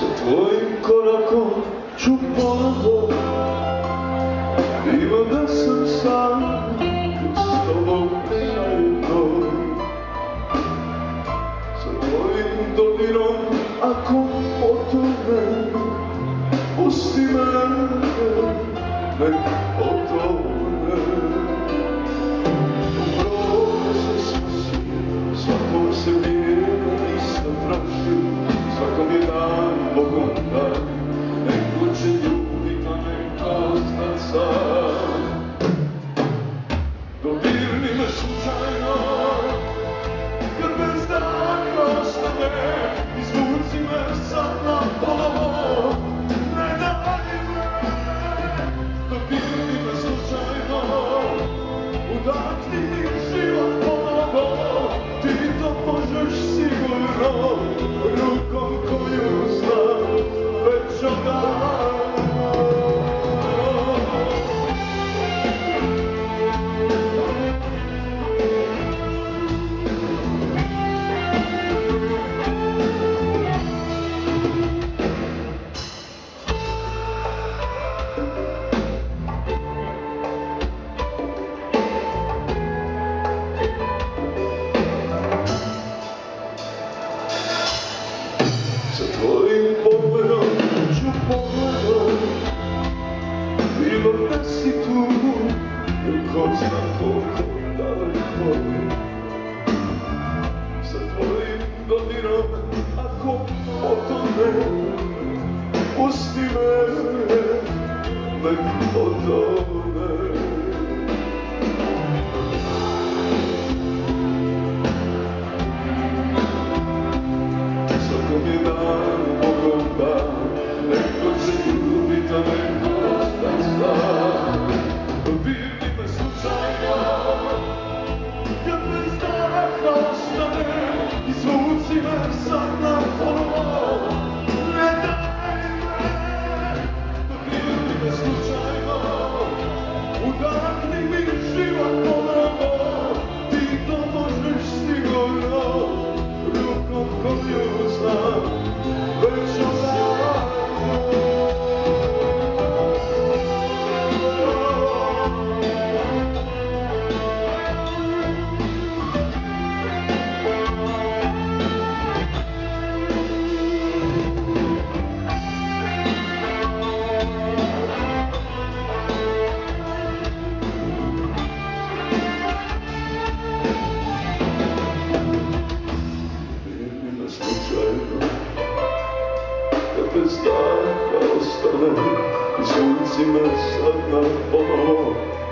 Sa tvojim korakom ću ponovo. Bilo da sam sam S tobom zajedno. Sa tvojim dobirom Ako otrve Pusti me Nek otrve dan Neko će ljubit, a neka ostat sam Dodirni me slučajno Kad bez dana ostane na ponovo Ne daj Pusti me Nek potone Svakom je dan Bogom dan Neko će ljubit, a neko ostat sam. Dodirni me slučajno Kad bez daha ostane Izvuci me sad na ponovo Zimmer, Zimmer, Zimmer, Zimmer, Zimmer, Zimmer,